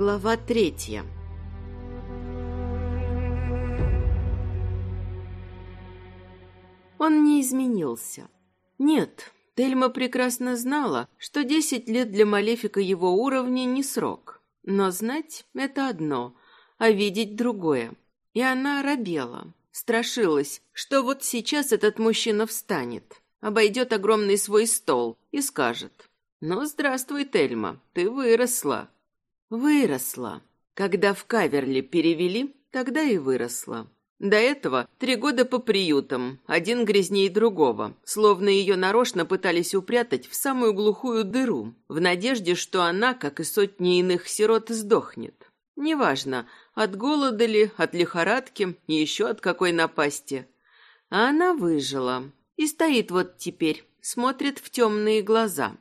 Глава третья Он не изменился. Нет, Тельма прекрасно знала, что десять лет для Малефика его уровня не срок. Но знать — это одно, а видеть — другое. И она робела, страшилась, что вот сейчас этот мужчина встанет, обойдет огромный свой стол и скажет «Ну, здравствуй, Тельма, ты выросла». Выросла. Когда в Каверли перевели, тогда и выросла. До этого три года по приютам, один грязнее другого, словно ее нарочно пытались упрятать в самую глухую дыру, в надежде, что она, как и сотни иных сирот, сдохнет. Неважно, от голода ли, от лихорадки и еще от какой напасти. А она выжила и стоит вот теперь, смотрит в темные глаза.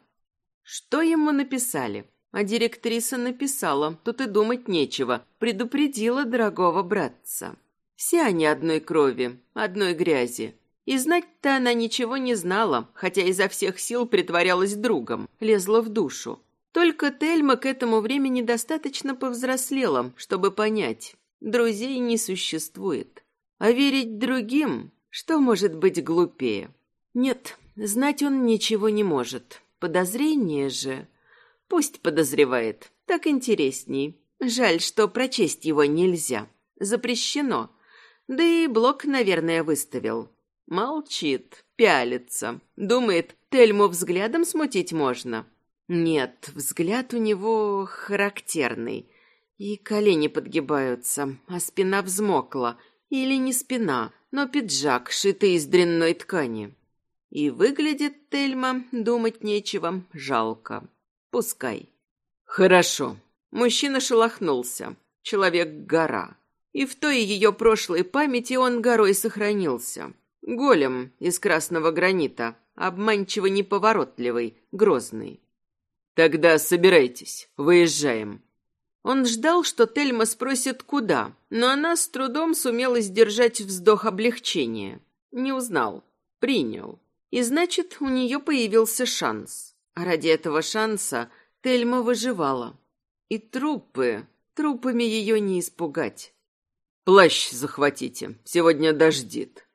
Что ему написали? А директриса написала, тут и думать нечего, предупредила дорогого братца. Все они одной крови, одной грязи. И знать-то она ничего не знала, хотя изо всех сил притворялась другом, лезла в душу. Только Тельма к этому времени достаточно повзрослела, чтобы понять, друзей не существует. А верить другим, что может быть глупее? Нет, знать он ничего не может. Подозрение же... Пусть подозревает, так интересней. Жаль, что прочесть его нельзя. Запрещено. Да и блок, наверное, выставил. Молчит, пялится. Думает, Тельму взглядом смутить можно. Нет, взгляд у него характерный. И колени подгибаются, а спина взмокла. Или не спина, но пиджак, шитый из дрянной ткани. И выглядит Тельма, думать нечего, жалко. Пускай. Хорошо. Мужчина шелохнулся. Человек-гора. И в той ее прошлой памяти он горой сохранился. Голем из красного гранита, обманчиво неповоротливый, грозный. Тогда собирайтесь, выезжаем. Он ждал, что Тельма спросит, куда, но она с трудом сумела сдержать вздох облегчения. Не узнал. Принял. И значит, у нее появился шанс. А ради этого шанса Тельма выживала. И трупы, трупами ее не испугать. Плащ захватите, сегодня дождит.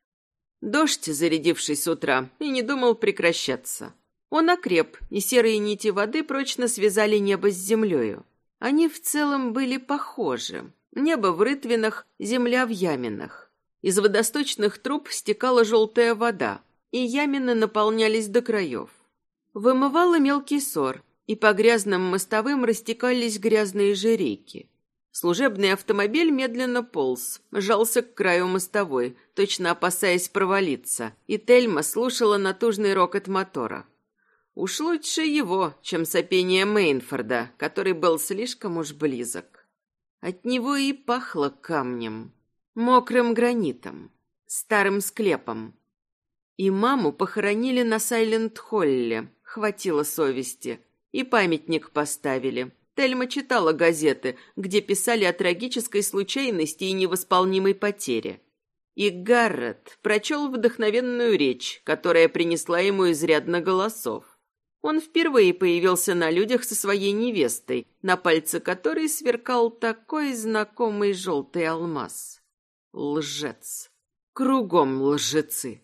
Дождь, зарядившись с утра, и не думал прекращаться. Он окреп, и серые нити воды прочно связали небо с землею. Они в целом были похожи. Небо в рытвинах, земля в яминах. Из водосточных труб стекала желтая вода, и ямины наполнялись до краев. Вымывало мелкий сор, и по грязным мостовым растекались грязные же реки. Служебный автомобиль медленно полз, жался к краю мостовой, точно опасаясь провалиться, и Тельма слушала натужный рокот мотора. Уж лучше его, чем сопение Мейнфорда, который был слишком уж близок. От него и пахло камнем, мокрым гранитом, старым склепом. И маму похоронили на Сайленд-Холле, хватило совести, и памятник поставили. Тельма читала газеты, где писали о трагической случайности и невосполнимой потере. И Гаррет прочел вдохновенную речь, которая принесла ему изрядно голосов. Он впервые появился на людях со своей невестой, на пальце которой сверкал такой знакомый желтый алмаз. Лжец. Кругом лжецы.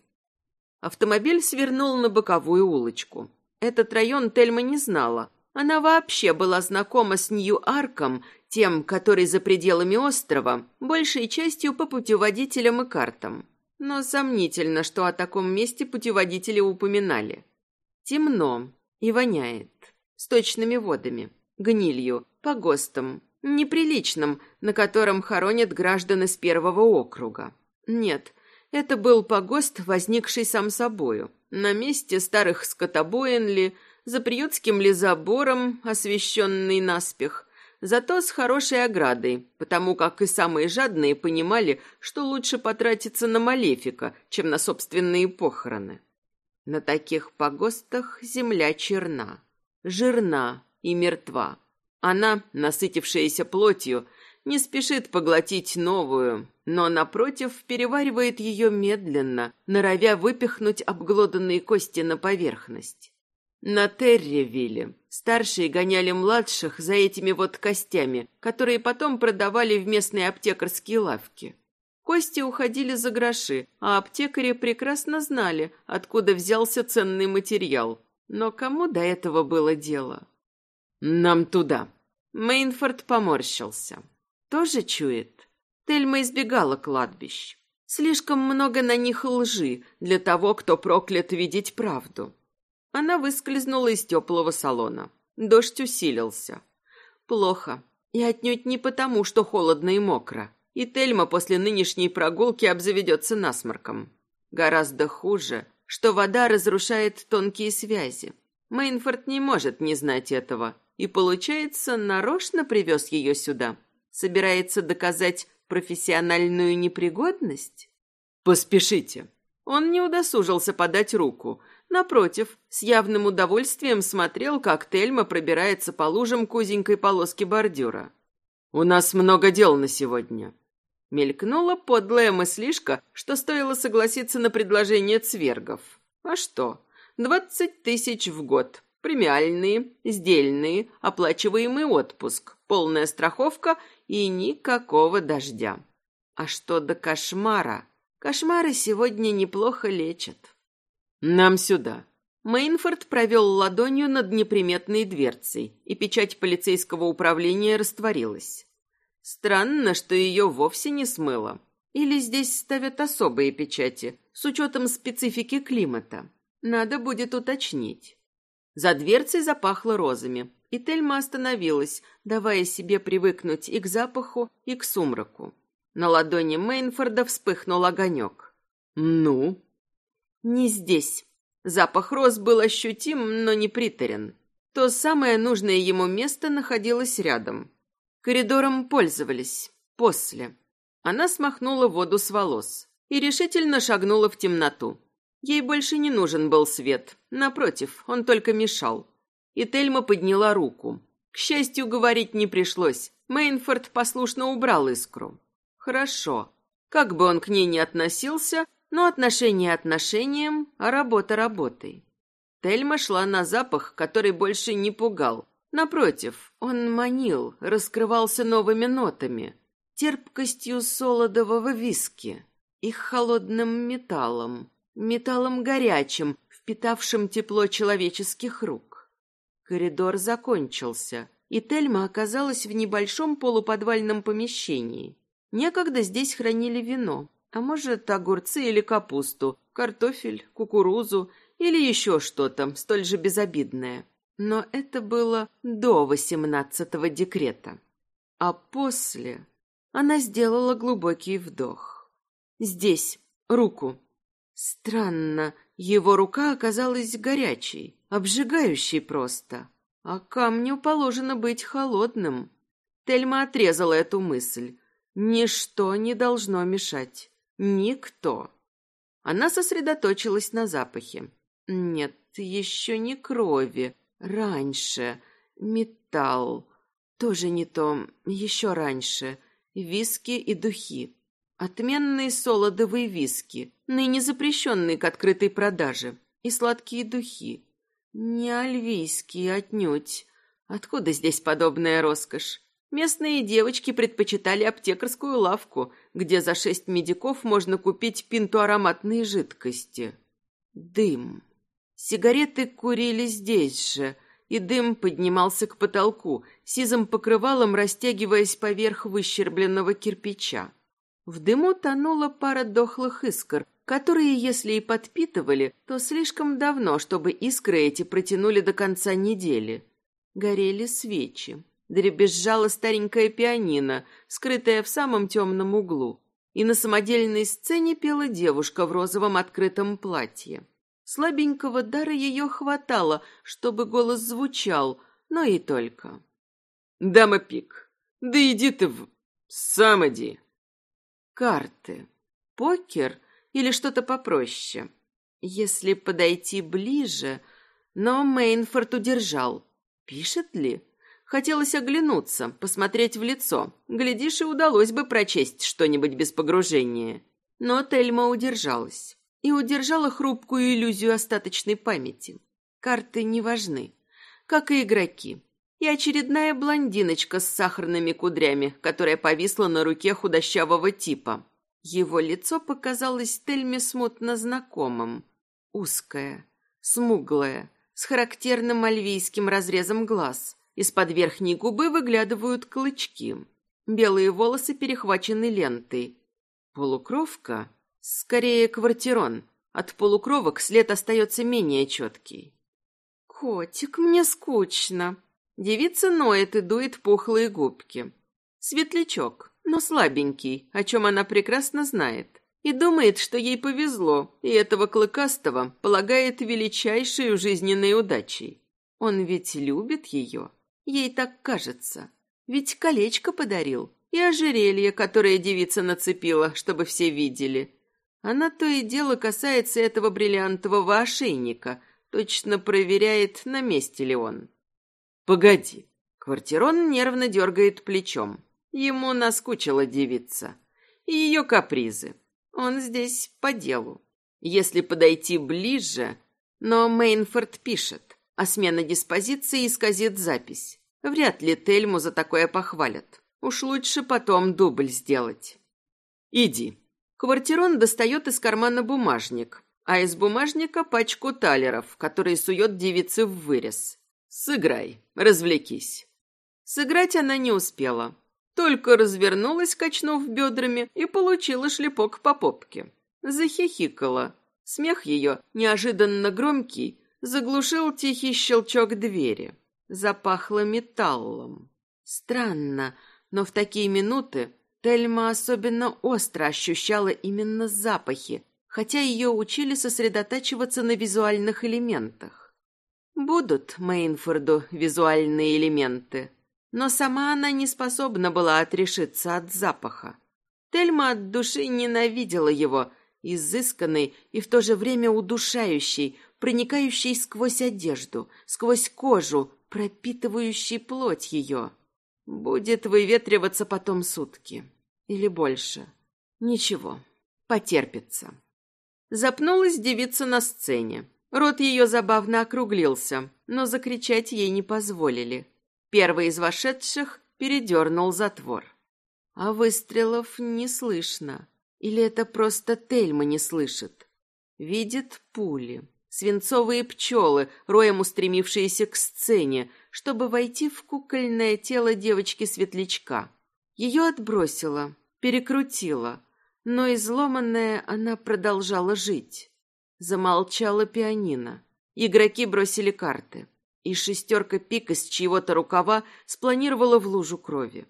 Автомобиль свернул на боковую улочку. Этот район Тельма не знала. Она вообще была знакома с Нью-Арком, тем, который за пределами острова, большей частью по путеводителям и картам. Но сомнительно, что о таком месте путеводители упоминали. Темно, и воняет. Сточными водами, гнилью, погостом, неприличным, на котором хоронят граждан из первого округа. Нет, это был погост, возникший сам собою. На месте старых скотобоин ли, за приютским ли забором, освещенный наспех, зато с хорошей оградой, потому как и самые жадные понимали, что лучше потратиться на малефика, чем на собственные похороны. На таких погостах земля черна, жирна и мертва. Она, насытившаяся плотью, не спешит поглотить новую, но, напротив, переваривает ее медленно, норовя выпихнуть обглоданные кости на поверхность. На Терревилле, Старшие гоняли младших за этими вот костями, которые потом продавали в местные аптекарские лавки. Кости уходили за гроши, а аптекари прекрасно знали, откуда взялся ценный материал. Но кому до этого было дело? «Нам туда». Мейнфорд поморщился. «Тоже чует?» Тельма избегала кладбищ. Слишком много на них лжи для того, кто проклят видеть правду. Она выскользнула из теплого салона. Дождь усилился. Плохо. И отнюдь не потому, что холодно и мокро. И Тельма после нынешней прогулки обзаведется насморком. Гораздо хуже, что вода разрушает тонкие связи. Мейнфорд не может не знать этого. И, получается, нарочно привез ее сюда. Собирается доказать профессиональную непригодность? Поспешите. Он не удосужился подать руку, Напротив, с явным удовольствием смотрел, как Тельма пробирается по лужам к узенькой полоске бордюра. «У нас много дел на сегодня». Мелькнула подлая мыслишка, что стоило согласиться на предложение цвергов. А что? Двадцать тысяч в год. Премиальные, сдельные, оплачиваемый отпуск, полная страховка и никакого дождя. А что до кошмара? Кошмары сегодня неплохо лечат. «Нам сюда». Мейнфорд провел ладонью над неприметной дверцей, и печать полицейского управления растворилась. Странно, что ее вовсе не смыло. Или здесь ставят особые печати, с учетом специфики климата. Надо будет уточнить. За дверцей запахло розами, и Тельма остановилась, давая себе привыкнуть и к запаху, и к сумраку. На ладони Мейнфорда вспыхнул огонек. «Ну?» Не здесь. Запах роз был ощутим, но не приторен. То самое нужное ему место находилось рядом. Коридором пользовались. После. Она смахнула воду с волос и решительно шагнула в темноту. Ей больше не нужен был свет. Напротив, он только мешал. И Тельма подняла руку. К счастью, говорить не пришлось. Мейнфорд послушно убрал искру. Хорошо. Как бы он к ней ни относился, но отношения отношением, а работа работой. Тельма шла на запах, который больше не пугал. Напротив, он манил, раскрывался новыми нотами, терпкостью солодового виски, их холодным металлом, металлом горячим, впитавшим тепло человеческих рук. Коридор закончился, и Тельма оказалась в небольшом полуподвальном помещении. Некогда здесь хранили вино, а может, огурцы или капусту, картофель, кукурузу или еще что-то столь же безобидное. Но это было до восемнадцатого декрета. А после она сделала глубокий вдох. Здесь, руку. Странно, его рука оказалась горячей, обжигающей просто. А камню положено быть холодным. Тельма отрезала эту мысль. Ничто не должно мешать. Никто. Она сосредоточилась на запахе. Нет, еще не крови. Раньше. Металл. Тоже не то. Еще раньше. Виски и духи. Отменные солодовые виски, ныне запрещенные к открытой продаже. И сладкие духи. Не альвийские отнюдь. Откуда здесь подобная роскошь? Местные девочки предпочитали аптекарскую лавку, где за шесть медиков можно купить пинту ароматной жидкости. Дым. Сигареты курили здесь же, и дым поднимался к потолку, сизым покрывалом растягиваясь поверх выщербленного кирпича. В дыму тонула пара дохлых искр, которые, если и подпитывали, то слишком давно, чтобы искры эти протянули до конца недели. Горели свечи дребезжала старенькая пианино, скрытая в самом темном углу. И на самодельной сцене пела девушка в розовом открытом платье. Слабенького дара ее хватало, чтобы голос звучал, но и только. «Дама Пик, да иди ты в... сам иди!» Карты. Покер или что-то попроще? Если подойти ближе... Но Мейнфорд удержал. Пишет ли? Хотелось оглянуться, посмотреть в лицо. Глядишь, и удалось бы прочесть что-нибудь без погружения. Но Тельма удержалась. И удержала хрупкую иллюзию остаточной памяти. Карты не важны. как и игроки. И очередная блондиночка с сахарными кудрями, которая повисла на руке худощавого типа. Его лицо показалось Тельме смутно знакомым. Узкое, смуглое, с характерным альвийским разрезом глаз. Из-под верхней губы выглядывают клычки. Белые волосы перехвачены лентой. Полукровка? Скорее, квартирон. От полукровок след остается менее четкий. «Котик, мне скучно». Девица ноет и дует пухлые губки. Светлячок, но слабенький, о чем она прекрасно знает. И думает, что ей повезло, и этого клыкастого полагает величайшей жизненной удачей. Он ведь любит ее. Ей так кажется. Ведь колечко подарил. И ожерелье, которое девица нацепила, чтобы все видели. Она то и дело касается этого бриллиантового ошейника, точно проверяет, на месте ли он. «Погоди». Квартирон нервно дергает плечом. Ему наскучила девица. И ее капризы. Он здесь по делу. Если подойти ближе... Но Мейнфорд пишет, а смена диспозиции исказит запись. Вряд ли Тельму за такое похвалят. Уж лучше потом дубль сделать. Иди. Квартирон достает из кармана бумажник, а из бумажника пачку талеров, которые сует девице в вырез. Сыграй, развлекись. Сыграть она не успела. Только развернулась, качнув бедрами, и получила шлепок по попке. Захихикала. Смех ее, неожиданно громкий, заглушил тихий щелчок двери. Запахло металлом. Странно, но в такие минуты Тельма особенно остро ощущала именно запахи, хотя ее учили сосредотачиваться на визуальных элементах. Будут Мейнфорду визуальные элементы, но сама она не способна была отрешиться от запаха. Тельма от души ненавидела его, изысканный и в то же время удушающий, проникающий сквозь одежду, сквозь кожу, пропитывающий плоть ее. Будет выветриваться потом сутки. Или больше. Ничего, потерпится. Запнулась девица на сцене. Рот ее забавно округлился, но закричать ей не позволили. Первый из вошедших передернул затвор. А выстрелов не слышно. Или это просто Тельма не слышит? Видит пули, свинцовые пчелы, роем устремившиеся к сцене, чтобы войти в кукольное тело девочки-светлячка. Ее отбросило, перекрутило, но изломанная она продолжала жить. Замолчала пианино. Игроки бросили карты, и шестерка пик из чьего-то рукава спланировала в лужу крови.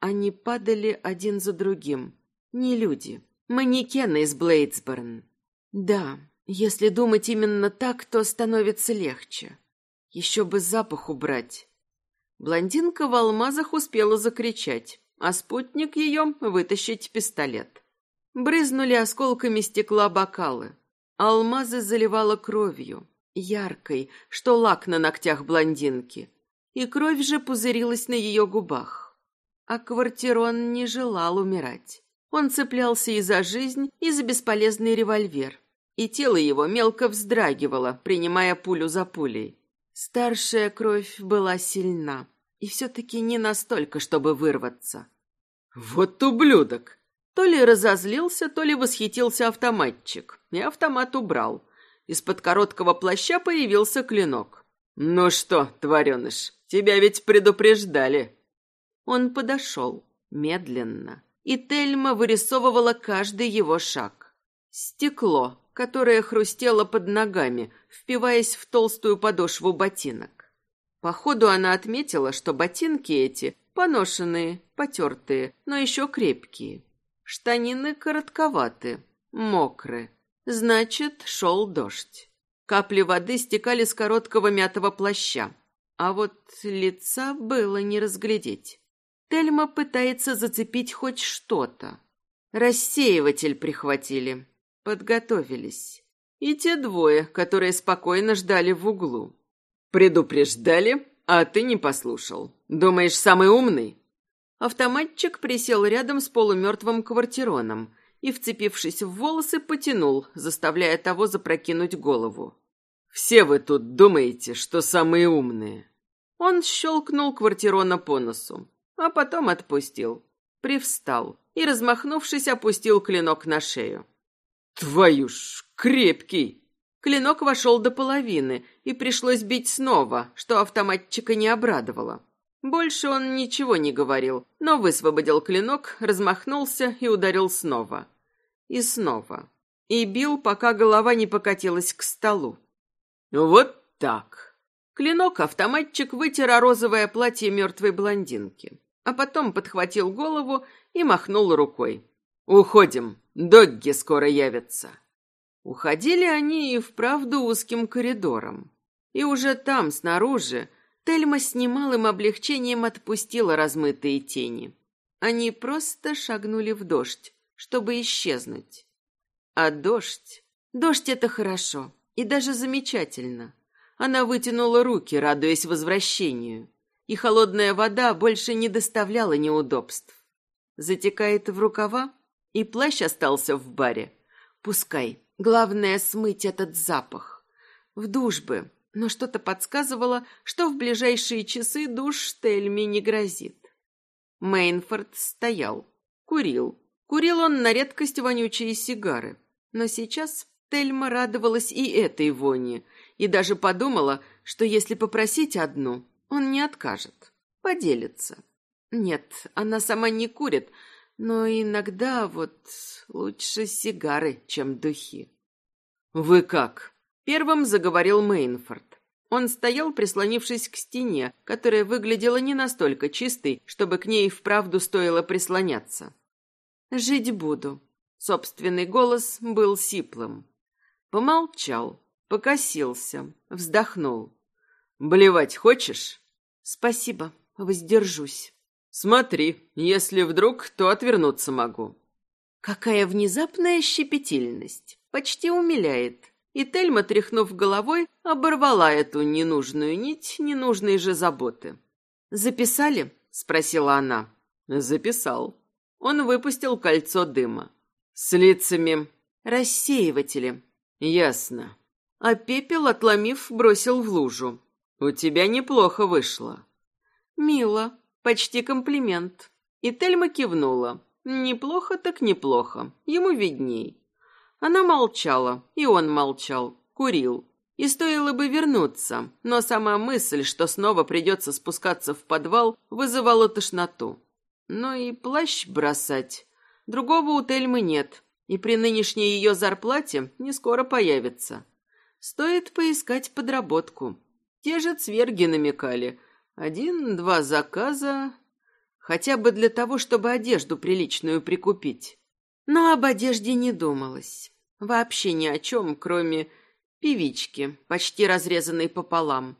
Они падали один за другим. Не люди, манекены из Блейдсборн. Да, если думать именно так, то становится легче. Еще бы запах убрать. Блондинка в алмазах успела закричать, а спутник ее вытащить пистолет. Брызнули осколками стекла бокалы. Алмазы заливала кровью, яркой, что лак на ногтях блондинки. И кровь же пузырилась на ее губах. А Квартирон не желал умирать. Он цеплялся и за жизнь, и за бесполезный револьвер и тело его мелко вздрагивало, принимая пулю за пулей. Старшая кровь была сильна, и все-таки не настолько, чтобы вырваться. «Вот ублюдок!» То ли разозлился, то ли восхитился автоматчик, и автомат убрал. Из-под короткого плаща появился клинок. «Ну что, твареныш, тебя ведь предупреждали!» Он подошел, медленно, и Тельма вырисовывала каждый его шаг. Стекло, которая хрустела под ногами, впиваясь в толстую подошву ботинок. Походу она отметила, что ботинки эти поношенные, потертые, но еще крепкие. Штанины коротковаты, мокрые. Значит, шел дождь. Капли воды стекали с короткого мятого плаща. А вот лица было не разглядеть. Тельма пытается зацепить хоть что-то. Рассеиватель прихватили. Подготовились. И те двое, которые спокойно ждали в углу. Предупреждали, а ты не послушал. Думаешь, самый умный? Автоматчик присел рядом с полумертвым квартироном и, вцепившись в волосы, потянул, заставляя того запрокинуть голову. «Все вы тут думаете, что самые умные. Он щелкнул квартирона по носу, а потом отпустил. Привстал и, размахнувшись, опустил клинок на шею. «Твою ж, крепкий!» Клинок вошел до половины, и пришлось бить снова, что автоматчика не обрадовало. Больше он ничего не говорил, но высвободил клинок, размахнулся и ударил снова. И снова. И бил, пока голова не покатилась к столу. Вот так. Клинок автоматчик вытер о розовое платье мертвой блондинки, а потом подхватил голову и махнул рукой. «Уходим, догги скоро явятся». Уходили они и вправду узким коридором. И уже там, снаружи, Тельма с немалым облегчением отпустила размытые тени. Они просто шагнули в дождь, чтобы исчезнуть. А дождь... Дождь — это хорошо и даже замечательно. Она вытянула руки, радуясь возвращению, и холодная вода больше не доставляла неудобств. Затекает в рукава, и плащ остался в баре. Пускай, Главное смыть этот запах. В душ бы, но что-то подсказывало, что в ближайшие часы душ Тельми не грозит. Мейнфорд стоял, курил. Курил он на редкость вонючие сигары. Но сейчас Тельма радовалась и этой вони, и даже подумала, что если попросить одну, он не откажет, поделится. Нет, она сама не курит, но иногда вот лучше сигары, чем духи. «Вы как?» — первым заговорил Мейнфорд. Он стоял, прислонившись к стене, которая выглядела не настолько чистой, чтобы к ней вправду стоило прислоняться. «Жить буду». Собственный голос был сиплым. Помолчал, покосился, вздохнул. «Блевать хочешь?» «Спасибо, воздержусь». Смотри, если вдруг, то отвернуться могу. Какая внезапная щепетильность. Почти умиляет. И Тельма, тряхнув головой, оборвала эту ненужную нить ненужной же заботы. «Записали?» — спросила она. «Записал». Он выпустил кольцо дыма. «С лицами...» «Рассеиватели». «Ясно». А пепел, отломив, бросил в лужу. «У тебя неплохо вышло». «Мило», Почти комплимент. И Тельма кивнула. Неплохо так неплохо. Ему видней. Она молчала, и он молчал, курил. И стоило бы вернуться, но сама мысль, что снова придется спускаться в подвал, вызывала тошноту. Но и плащ бросать. Другого у Тельмы нет, и при нынешней ее зарплате не скоро появится. Стоит поискать подработку. Те же цверги намекали, один-два заказа, хотя бы для того, чтобы одежду приличную прикупить. Но об одежде не думалось. Вообще ни о чем, кроме певички, почти разрезанной пополам,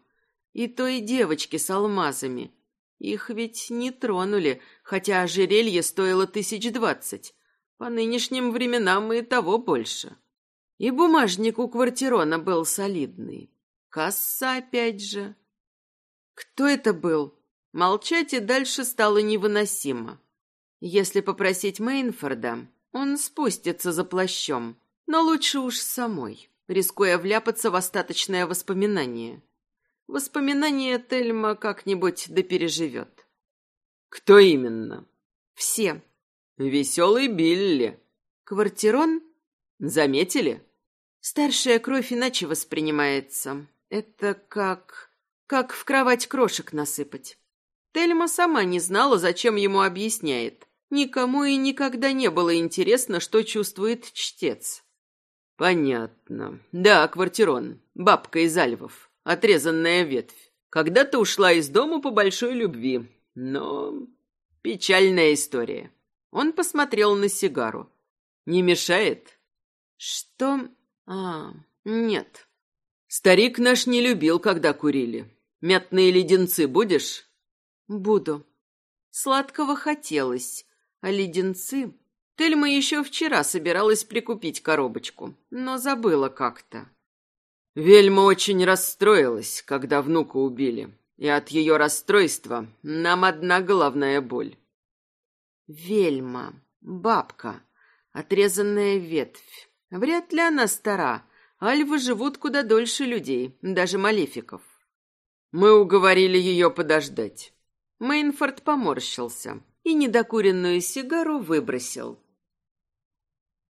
и той девочки с алмазами. Их ведь не тронули, хотя ожерелье стоило тысяч двадцать. По нынешним временам и того больше. И бумажник у квартирона был солидный. Касса опять же. Кто это был? Молчать и дальше стало невыносимо. Если попросить Мейнфорда, он спустится за плащом, но лучше уж самой, рискуя вляпаться в остаточное воспоминание. Воспоминание Тельма как-нибудь допереживет. Кто именно? Все. Веселый Билли. Квартирон? Заметили? Старшая кровь иначе воспринимается. Это как... Как в кровать крошек насыпать. Тельма сама не знала, зачем ему объясняет. Никому и никогда не было интересно, что чувствует чтец. Понятно. Да, квартирон. Бабка из Альвов. Отрезанная ветвь. Когда-то ушла из дома по большой любви. Но... Печальная история. Он посмотрел на сигару. Не мешает? Что? А, нет. Старик наш не любил, когда курили. Мятные леденцы будешь? Буду. Сладкого хотелось, а леденцы... Тельма еще вчера собиралась прикупить коробочку, но забыла как-то. Вельма очень расстроилась, когда внука убили, и от ее расстройства нам одна головная боль. Вельма, бабка, отрезанная ветвь. Вряд ли она стара. Альвы живут куда дольше людей, даже малефиков. Мы уговорили ее подождать. Мейнфорд поморщился и недокуренную сигару выбросил.